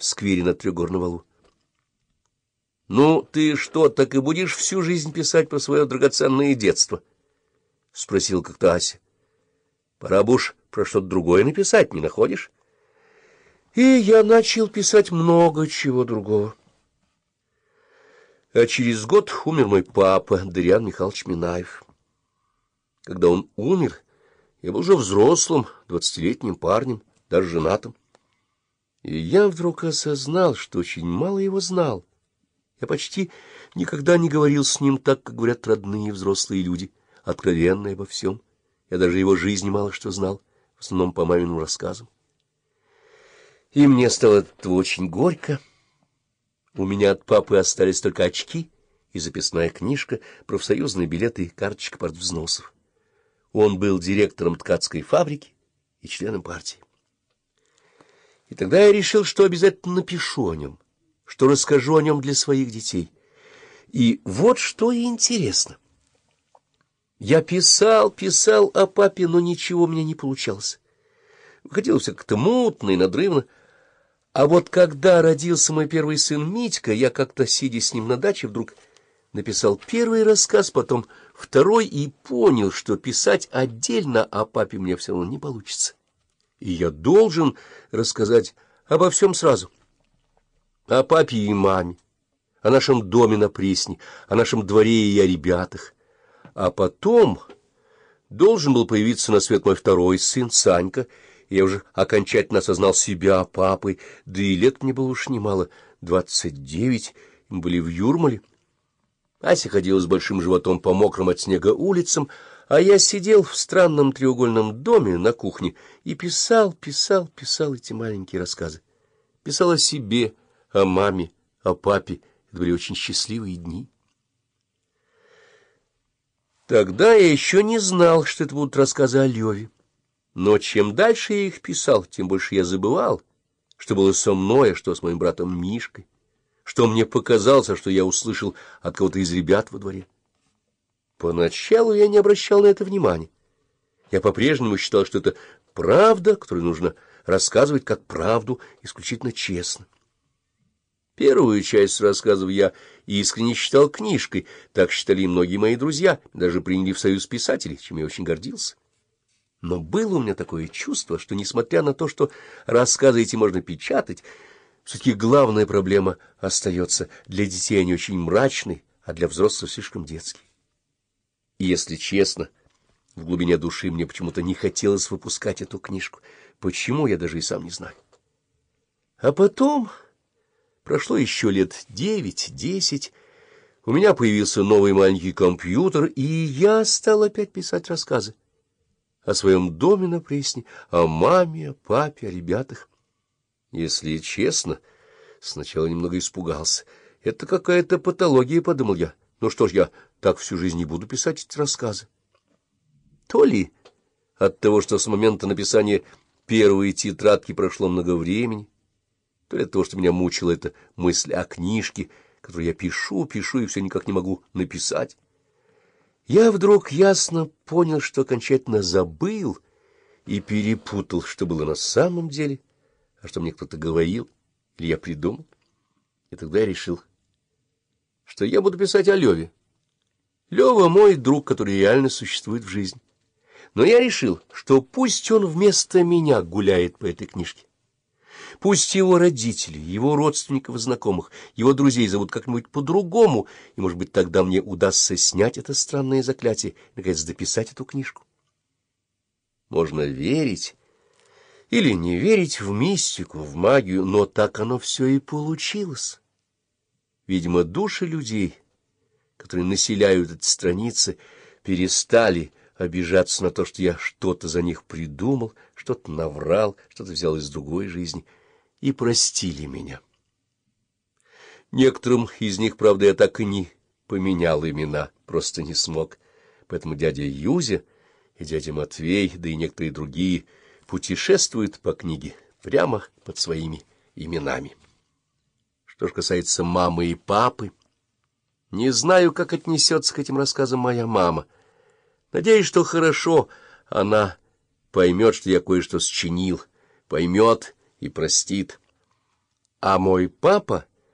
в сквере на Трехгорном валу. — Ну, ты что, так и будешь всю жизнь писать про свое драгоценное детство? — спросил как-то Ася. — Пора бы уж про что-то другое написать, не находишь? И я начал писать много чего другого. А через год умер мой папа, Дарьян Михайлович Минаев. Когда он умер, я был уже взрослым, двадцатилетним парнем, даже женатым. И я вдруг осознал, что очень мало его знал. Я почти никогда не говорил с ним так, как говорят родные взрослые люди, откровенные обо всем. Я даже его жизни мало что знал, в основном по маминым рассказам. И мне стало очень горько. У меня от папы остались только очки и записная книжка, профсоюзные билеты и карточка партвзносов. Он был директором ткацкой фабрики и членом партии. И тогда я решил, что обязательно напишу о нем, что расскажу о нем для своих детей. И вот что интересно. Я писал, писал о папе, но ничего у меня не получалось. Выходило все как-то мутно и надрывно. А вот когда родился мой первый сын Митька, я как-то, сидя с ним на даче, вдруг написал первый рассказ, потом второй, и понял, что писать отдельно о папе мне все равно не получится. И я должен рассказать обо всем сразу. О папе и маме, о нашем доме на Пресне, о нашем дворе и о ребятах. А потом должен был появиться на свет мой второй сын, Санька, я уже окончательно осознал себя папой, да и лет мне было уж немало, двадцать девять, мы были в Юрмале. Ася ходила с большим животом по мокрым от снега улицам, а я сидел в странном треугольном доме на кухне и писал, писал, писал эти маленькие рассказы. Писал о себе, о маме, о папе. Это были очень счастливые дни. Тогда я еще не знал, что это будут рассказы о Леве. Но чем дальше я их писал, тем больше я забывал, что было со мной, а что с моим братом Мишкой что мне показалось, что я услышал от кого-то из ребят во дворе. Поначалу я не обращал на это внимания. Я по-прежнему считал, что это правда, которую нужно рассказывать как правду, исключительно честно. Первую часть рассказов я искренне считал книжкой, так считали и многие мои друзья, даже приняли в союз писателей, чем я очень гордился. Но было у меня такое чувство, что, несмотря на то, что рассказы эти можно печатать, все-таки главная проблема остается. Для детей они очень мрачны, а для взрослых слишком детские. И, если честно, в глубине души мне почему-то не хотелось выпускать эту книжку. Почему, я даже и сам не знаю. А потом, прошло еще лет девять-десять, у меня появился новый маленький компьютер, и я стал опять писать рассказы о своем доме на Пресне, о маме, о папе, о ребятах. Если честно, сначала немного испугался. Это какая-то патология, — подумал я. Ну что ж, я так всю жизнь не буду писать эти рассказы. То ли от того, что с момента написания первой тетрадки прошло много времени, то ли от того, что меня мучила эта мысль о книжке, которую я пишу, пишу и все никак не могу написать. Я вдруг ясно понял, что окончательно забыл и перепутал, что было на самом деле — а что мне кто-то говорил, или я придумал. И тогда я решил, что я буду писать о Леве. Лева мой друг, который реально существует в жизни. Но я решил, что пусть он вместо меня гуляет по этой книжке. Пусть его родители, его родственников и знакомых, его друзей зовут как-нибудь по-другому, и, может быть, тогда мне удастся снять это странное заклятие и, наконец, дописать эту книжку. Можно верить или не верить в мистику, в магию, но так оно все и получилось. Видимо, души людей, которые населяют эти страницы, перестали обижаться на то, что я что-то за них придумал, что-то наврал, что-то взял из другой жизни, и простили меня. Некоторым из них, правда, я так и не поменял имена, просто не смог. Поэтому дядя Юзя и дядя Матвей, да и некоторые другие — путешествует по книге прямо под своими именами. Что же касается мамы и папы, не знаю, как отнесется к этим рассказам моя мама. Надеюсь, что хорошо она поймет, что я кое-что счинил, поймет и простит. А мой папа